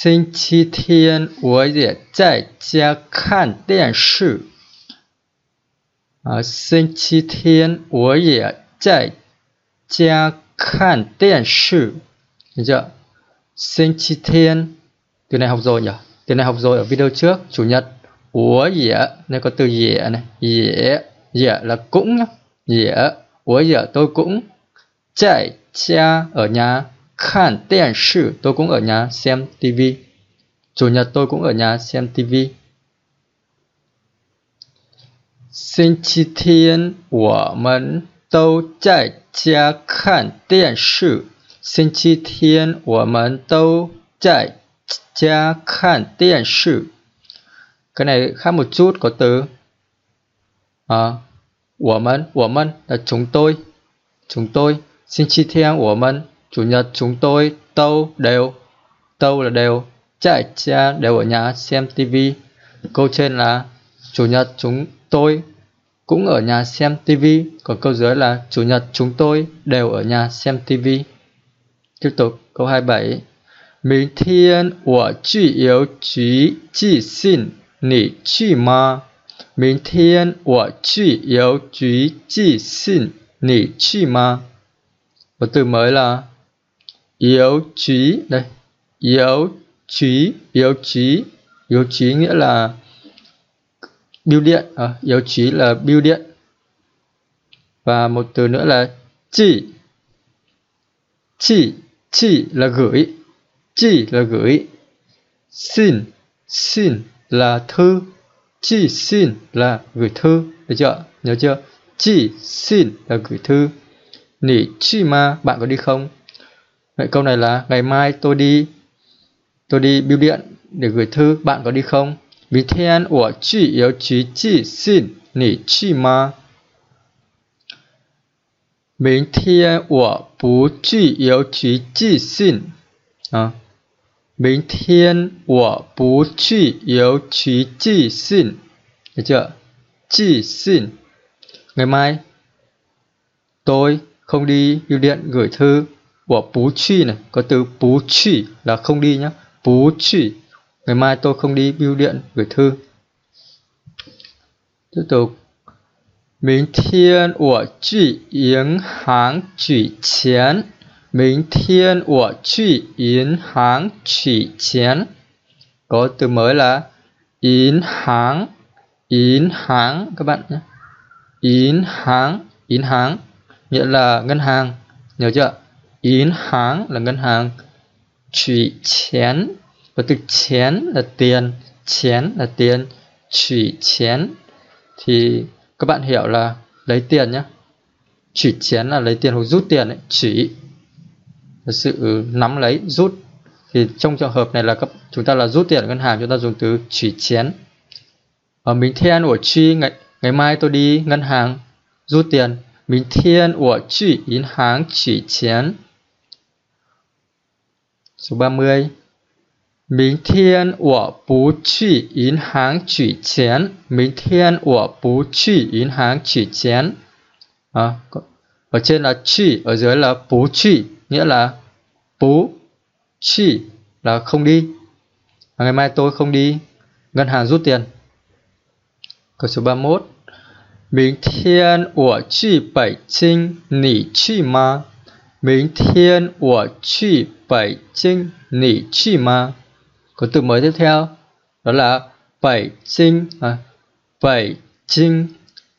星期天我也在家看电视。啊，星期天我也在家看电视。Được chưa?星期天từ này học rồi nhỉ? Từ này học rồi ở video trước, chủ nhật. Ủa dĩa, này có từ dĩa này, dĩa, dĩa là cũng nhá. Dĩa, ủa dĩa tôi cũng chạy cha ở nhà khăn điện sự tôi cũng ở nhà xem tivi chủ nhật tôi cũng ở nhà xem tivi 星期天我们都在家看电视。星期天我们都在家看电视。Cái này khác một chút có từ à, 我们我们 là chúng tôi chúng tôi 星期天我们 Chủ nhật chúng tôi, tâu, đều, tâu là đều, chạy cha đều ở nhà xem tivi. Câu trên là Chủ nhật chúng tôi cũng ở nhà xem tivi, còn câu dưới là Chủ nhật chúng tôi đều ở nhà xem tivi. Tiếp tục câu 27. Mình thiên của chị yếu chí chị xin nỉ chị ma. Mình thiên của chị yếu chí chị xin nỉ chị ma. Và từ mới là yếu trí đây. Yếu trí yếu trí yếu trí nghĩa là bưu điện à, yếu trí là bưu điện. Và một từ nữa là chỉ. Chỉ chỉ là gửi. Chỉ là gửi. Xin xin là thư. Chỉ xin là gửi thư. Được chưa? Nhớ chưa? Chỉ xin là gửi thư. Nỉ chi ma bạn có đi không? Vậy câu này là ngày mai tôi đi tôi đi bưu điện để gửi thư, bạn có đi không? Vì thiên của chị yếu chí chị xin, nỉ chi ma. Mình thiên của bú chị yếu chí chị xin. À. Mình thiên của bú chị yếu chí chị xin. Được chưa? Chị xin. Ngày mai, tôi không đi bưu điện gửi thư của bú truy này. Có từ bú truy là không đi nhé bú truy ngày mai tôi không đi bưu điện gửi thư. Tiếp tục. Minh thiên của truy yến hàng truy chén. Minh thiên của truy yến hàng truy chén. Có từ mới là yến hàng yến hàng các bạn nhé. Yến hàng yến hàng nghĩa là ngân hàng. Nhớ chưa? Yến háng là ngân hàng. Chủy chén. Và từ chén là tiền. Chén là tiền. Chủy chén thì các bạn hiểu là lấy tiền nhé. Chủy chén là lấy tiền hoặc rút tiền ấy. Chủy là sự nắm lấy rút thì trong trường hợp này là các, chúng ta là rút tiền ở ngân hàng chúng ta dùng từ chủy chén ở mình thiên của chi ngày ngày mai tôi đi ngân hàng rút tiền mình thiên của chi 银行 chỉ chén Số 30 Minh thiên của bú trị yến háng chỉ chén. Minh thiên của bú trị yến háng chỉ chén. À, Ở trên là chỉ, ở dưới là bú trị Nghĩa là bú trị là không đi. À, Ngày mai tôi không đi. Ngân hàng rút tiền. Câu số 31 Minh thiên của trị bảy trinh nỉ trị mà 明天我去北京，你去吗？có từ mới tiếp theo đó là bảy trinh à, bảy trinh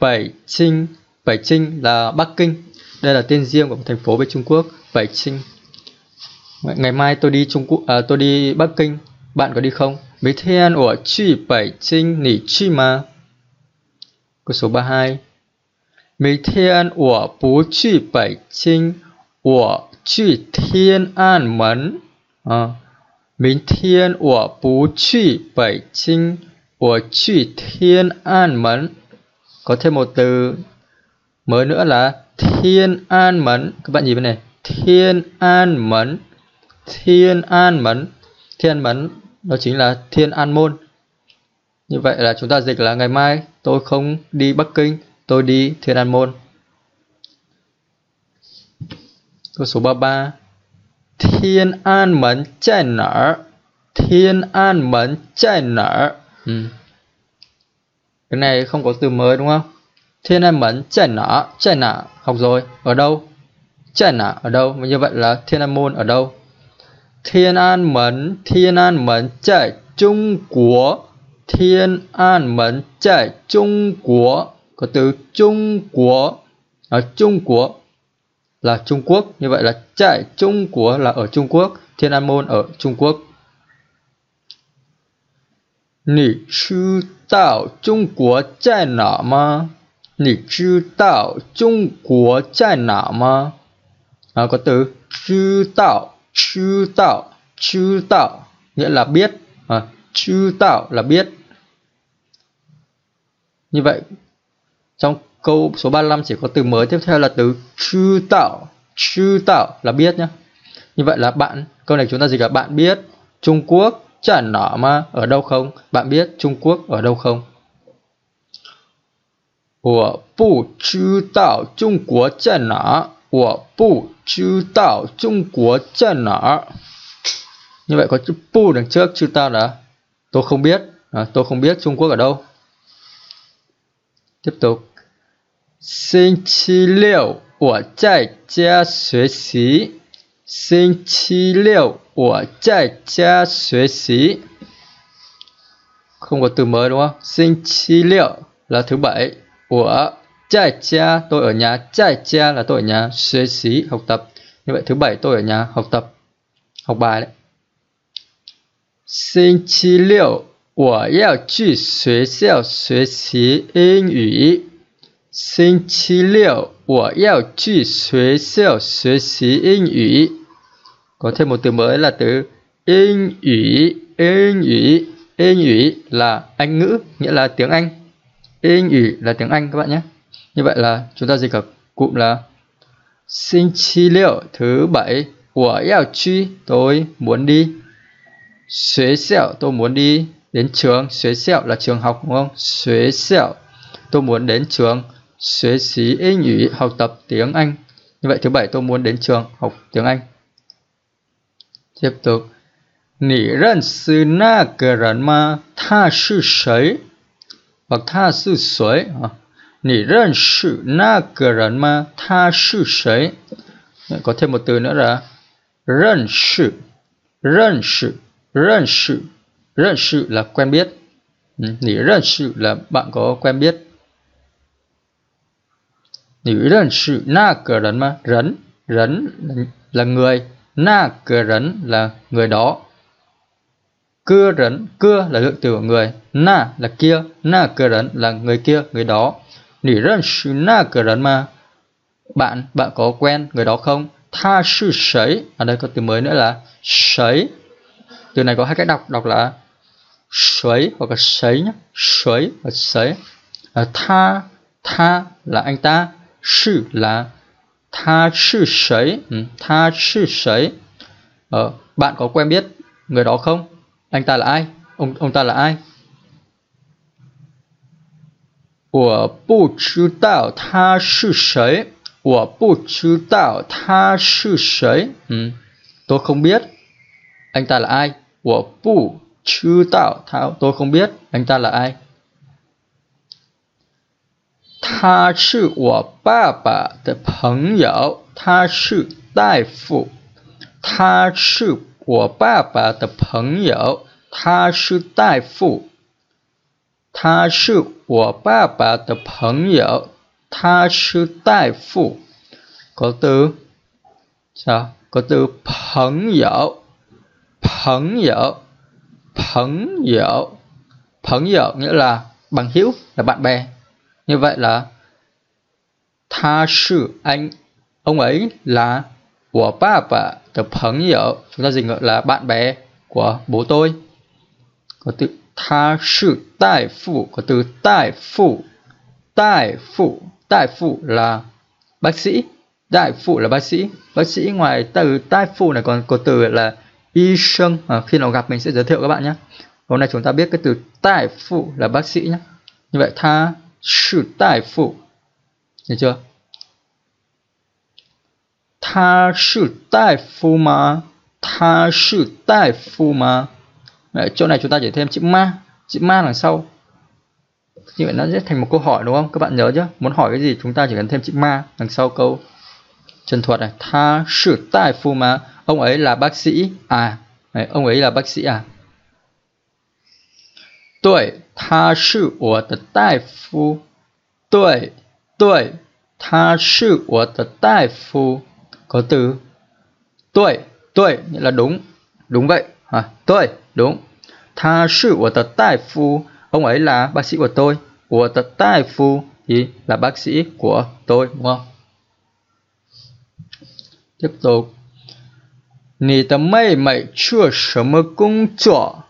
bảy trinh bảy trinh là bắc kinh đây là tên riêng của một thành phố bên trung quốc bảy trinh ngày mai tôi đi trung quốc à, tôi đi bắc kinh bạn có đi không mấy thiên của chi bảy trinh nỉ chi mà câu số 32每天我不去北京， 我去天安门啊。明天我不去北京，我去天安门. Có thêm một từ mới nữa là Thiên An Mẫn. Các bạn nhìn bên này. Thiên An Mẫn. Thiên An Mẫn. Thiên An Mẫn đó chính là Thiên An Môn. Như vậy là chúng ta dịch là ngày mai tôi không đi Bắc Kinh, tôi đi Thiên An Môn. Câu số 33 Thiên an mẫn chảy nở Thiên an mẫn chảy nở ừ. Cái này không có từ mới đúng không? Thiên an mẫn chảy nở Chảy nở học rồi Ở đâu? Chảy nở ở đâu? Và như vậy là thiên an môn ở đâu? Thiên an mẫn, Thiên an mẫn chảy Trung Quốc Thiên an mẫn chảy Trung Quốc Có từ Trung Quốc Ở Trung Quốc là Trung Quốc. Như vậy là trại Trung của là ở Trung Quốc Thiên An Môn ở Trung Quốc. Nì sư tạo Trung Quốc trại nả mà Nì sư tạo Trung Quốc trại nả mà à, Có từ sư tạo sư tạo sư tạo nghĩa là biết. À, sư tạo là biết. Như vậy trong câu số 35 chỉ có từ mới tiếp theo là từ chư tạo chư tạo là biết nhé như vậy là bạn câu này chúng ta dịch là bạn biết Trung Quốc chả nọ mà ở đâu không bạn biết Trung Quốc ở đâu không Tôi không biết Trung Quốc ở đâu. Tôi không biết Trung Quốc ở đâu. Như vậy có chữ pu đằng trước chữ ta là tôi không biết, à, tôi không biết Trung Quốc ở đâu. Tiếp tục. 星期六我在家学习。星期六我在家学习。Không có từ mới đúng không? Sinh chi liệu là thứ bảy. Của trai cha tôi ở nhà. Trai cha là tôi ở nhà. Xuế xí học tập. Như vậy thứ bảy tôi ở nhà học tập. Học bài đấy. Sinh chi liệu 我要去学校学习英语。 星期六我要去学校学习英语。Có thêm một từ mới là từ英语,英语,英语 là Anh ngữ, nghĩa là tiếng Anh.英语là tiếng Anh các bạn nhé. Như vậy là chúng ta dịch ở cụm là Sinh chi liệu thứ bảy, 我要去 tôi muốn đi. Xuế xẹo tôi muốn đi đến trường. Xuế xẹo là trường học đúng không? Xuế xẹo tôi muốn đến trường. Xuế xí英语 học tập tiếng Anh. Như vậy thứ bảy tôi muốn đến trường học tiếng Anh. Tiếp tục. 你认识那个人吗？他是谁？hoặc 他是谁啊？你认识那个人吗？他是谁？Có thêm một từ nữa là 认识，认识，认识，认识 là quen biết. Ừ, 你认识 là bạn có quen biết. 你认识那个人吗？Rấn, rấn là người, na cờ rấn là người đó. Cưa rấn, cưa là lượng từ của người, na là kia, na cờ rấn là người kia, người đó. Nỉ rân sư na cờ rấn mà. Bạn, bạn có quen người đó không? Tha sư sấy, ở đây có từ mới nữa là sấy. Từ này có hai cách đọc, đọc là sấy hoặc là sấy nhé, sấy và sấy. À, tha, tha là anh ta, sư là tha sư sấy ừ, tha sư sấy ờ, bạn có quen biết người đó không anh ta là ai ông ông ta là ai 我不知道他是谁，我不知道他是谁。Ừ, tôi không biết anh ta là ai. 我不知道他 tôi không biết anh ta là ai. 他是我爸爸的朋友，他是大夫。他是我爸爸的朋友，他是大夫。他是我爸爸的朋友，他是大夫。Có từ sao? Có từ 朋友，朋友，朋友，朋友 nghĩa là bằng hữu, là bạn bè. Như vậy là tha sư anh ông ấy là của ba bà the 朋友 chúng ta dịch là bạn bè của bố tôi. Có từ tha sư đại phụ có từ đại phụ đại phụ đại phụ là bác sĩ. Đại phụ là bác sĩ. Bác sĩ ngoài từ đại phụ này còn có từ là y sinh à, khi nào gặp mình sẽ giới thiệu các bạn nhé. Hôm nay chúng ta biết cái từ đại phụ là bác sĩ nhé. Như vậy tha 是大夫，hiểu chưa? 他是大夫吗？他是大夫吗？ Đấy, chỗ này chúng ta chỉ thêm chữ ma chữ ma đằng sau như vậy nó sẽ thành một câu hỏi đúng không các bạn nhớ chứ muốn hỏi cái gì chúng ta chỉ cần thêm chữ ma đằng sau câu trần thuật này tha sử tai phu mà ông ấy là bác sĩ à Đấy, ông ấy là bác sĩ à 对，他是我的大夫。对，对，他是我的大夫。Có từ 对对 nghĩa là đúng, đúng vậy. À, 对 đúng. 他是我的大夫. Ông ấy là bác sĩ của tôi. 我的大夫 thì là bác sĩ của tôi, đúng không? Tiếp tục. 你的妹妹做什么工作？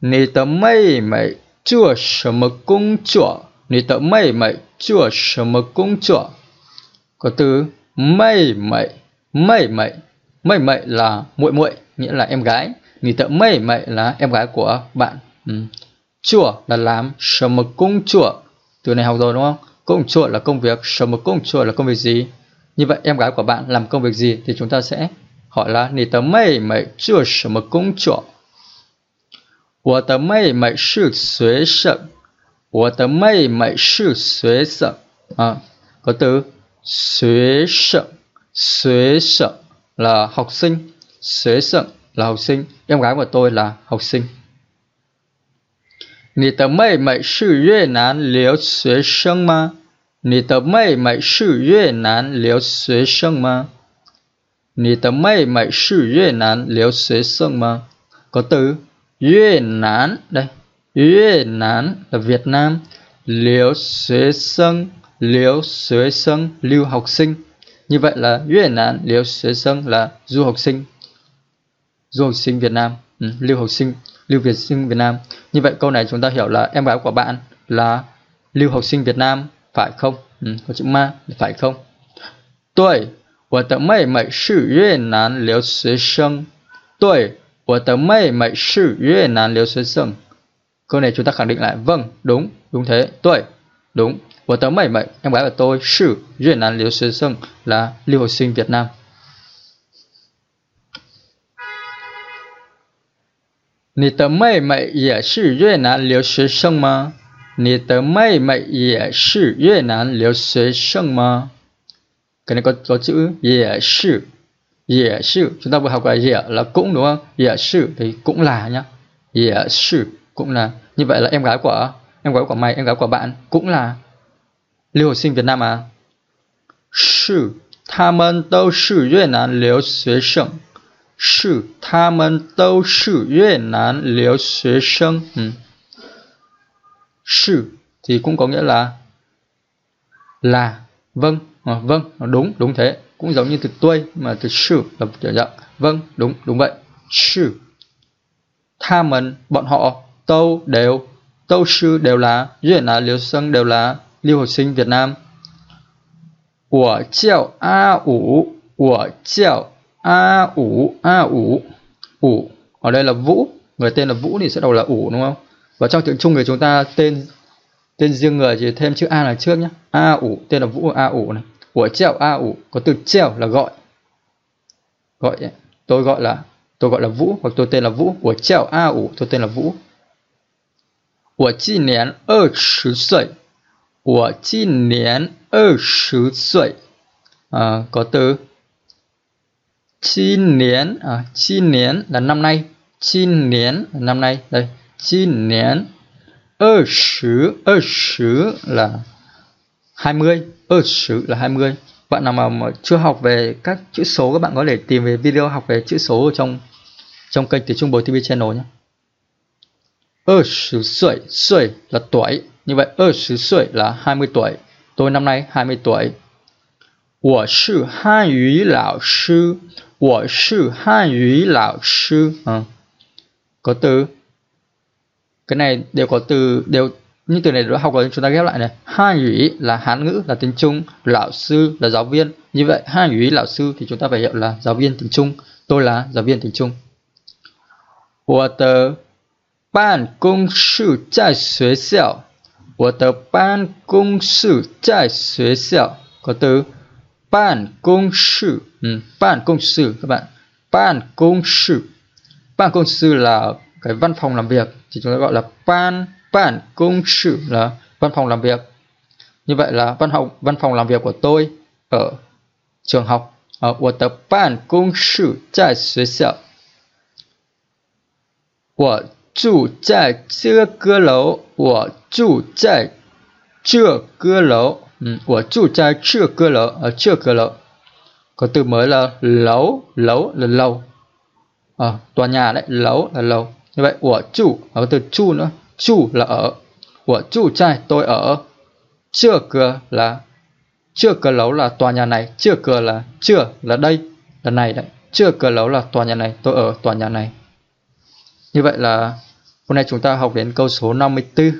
你的妹妹做什么工作？你的妹妹做什么工作？Có từ 妹妹，妹妹，妹妹 là muội muội, nghĩa là em gái. Nì tợ mây mậy là em gái của bạn. Ừ. Chùa là làm, sở một công chùa. Từ này học rồi đúng không? Công chùa là công việc, sở một công chùa là công việc gì? Như vậy em gái của bạn làm công việc gì thì chúng ta sẽ hỏi là nì tợ mây mậy chùa sở một công chùa. 我的妹妹是学生，我的妹妹是学生啊，có từ 学生学生 là học sinh 学生 là học sinh em gái của tôi là học sinh 你的妹妹是越南留学生吗？你的妹妹是越南留学生吗？你的妹妹是越南留学生吗？có từ Việt Nam đây. Việt Nam là Việt Nam. Liều xuế sân liều xuế sân lưu học sinh. Như vậy là Việt Nam liều xuế sân là du học sinh. Du học sinh Việt Nam. Ừ, lưu học sinh lưu Việt sinh Việt Nam. Như vậy câu này chúng ta hiểu là em gái của bạn là lưu học sinh Việt Nam phải không? Ừ, có chữ ma phải không? Tuổi. Của tớ mày mày sự Việt Nam liều xuế sân tuổi 我的妹妹是越南留学生 câu này chúng ta khẳng định lại vâng đúng đúng thế tuổi đúng của tớ mày mày em gái của tôi sư Việt Nam liều sư sinh là lưu học sinh Việt Nam 你的妹妹也是越南留学生吗？你的妹妹也是越南留学生吗？cái này có có chữ 也是 Dạ sư chúng ta vừa học là dạ là cũng đúng không? Dạ sư thì cũng là nhá. Dạ sư cũng là như vậy là em gái của em gái của mày, em gái của bạn cũng là lưu học sinh Việt Nam à? Sư, 他们都是越南留学生。是，他们都是越南留学生。Ừ. Sư thì cũng có nghĩa là là vâng, à, vâng, đúng, đúng thế cũng giống như từ tôi mà từ sử là một kiểu dạng. Vâng đúng đúng vậy. Sử. Tha mình bọn họ, tâu đều, tâu sư đều là duyên là liều sân đều là lưu học sinh việt nam. Của triệu a, ủ. Của triệu a, ủ a, ủ. Ủ. Ở đây là vũ. Người tên là vũ thì sẽ đầu là ủ, đúng không? Và trong tiếng trung người chúng ta tên tên riêng người thì thêm chữ a là trước nhé a, ủ. Tên là vũ, a, ủ này của treo a ủ có từ treo là gọi gọi tôi gọi là tôi gọi là vũ hoặc tôi tên là vũ của treo a ủ tôi tên là vũ 我今年二十岁，我今年二十岁，à, có từ chi niên à, chi niên là năm nay chi niên là năm nay đây chi niên 二十二十 là 20 ơ sử là 20 bạn nào mà, mà chưa học về các chữ số các bạn có thể tìm về video học về chữ số ở trong trong kênh tiếng Trung Bồi TV channel nhé. Ơ sử tuổi, tuổi là tuổi, như vậy ơ sử tuổi là 20 tuổi. Tôi năm nay 20 tuổi. 我是汉语老师，我是汉语老师. À, có từ cái này đều có từ đều như từ này đã học rồi chúng ta ghép lại này. Hai ủy là hán ngữ, là tiếng trung, lão sư, là giáo viên. Như vậy, hai ủy lão sư thì chúng ta phải hiểu là giáo viên tiếng trung. Tôi là giáo viên tiếng trung. Water ban công sư tại xuế xẻo. Water ban công sư tại xuế xẻo. Có từ ban công sư ừ, ban công sư các bạn. Ban công sư ban công sư là cái văn phòng làm việc thì chúng ta gọi là ban bản công sử là văn phòng làm việc. Như vậy là văn học văn phòng làm việc của tôi ở trường học ở của tập bản công sử tại suy sở của chủ tại chưa cơ lấu của chủ tại chưa cơ lấu ừ, của chủ tại chưa cơ lấu ở chưa cơ lấu. Có từ mới là lấu lấu là lầu. Ở à, tòa nhà đấy lấu là lầu. Như vậy của chủ có từ chu nữa chu là ở. Của chủ trai tôi ở. Chưa cửa là, chưa cửa lấu là tòa nhà này, chưa cửa là, chưa là đây là này đấy. Chưa cửa lấu là tòa nhà này, tôi ở tòa nhà này. Như vậy là hôm nay chúng ta học đến câu số 54